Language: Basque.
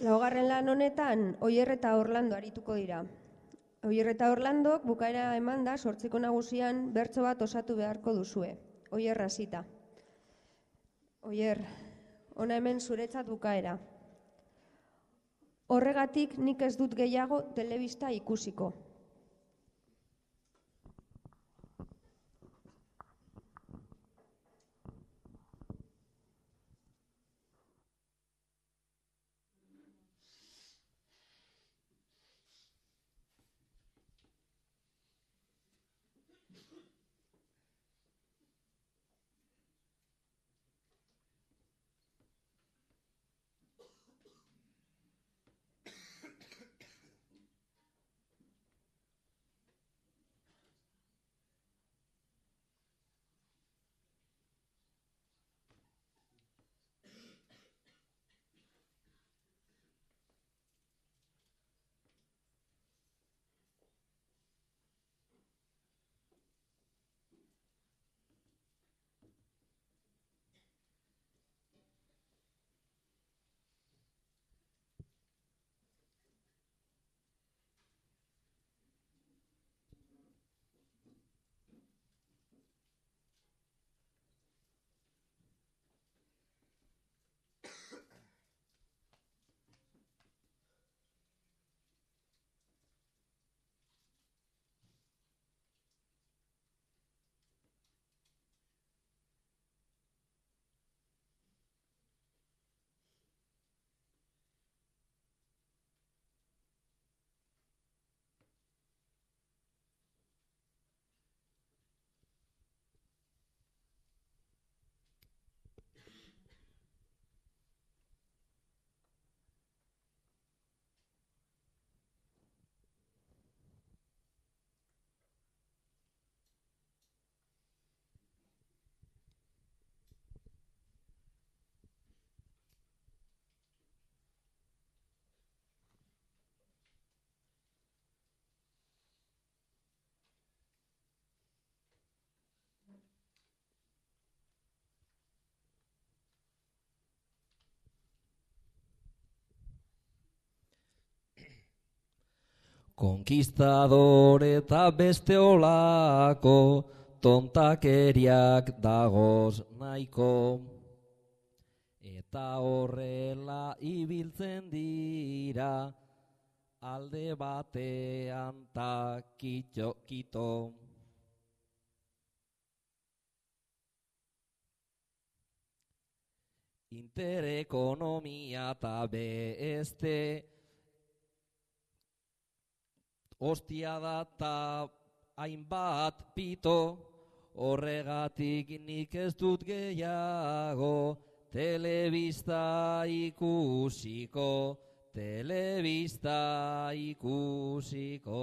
Laugarren lan honetan, Oier eta Orlando arituko dira. Oier eta Orlandok bukaera eman da sortzeko nagusian bertso bat osatu beharko duzue. Oier hasita. Oier, ona hemen zuretzat bukaera. Horregatik nik ez dut gehiago telebista ikusiko. Konkistador eta beste olako tontakeriak dagoz nahiko. Eta horrela ibiltzen dira alde batean ta kitxo, kito. Interekonomia eta beste Ostia data hainbat pito, horregatik nik ez dut gehiago, telebista ikusiko, telebista ikusiko.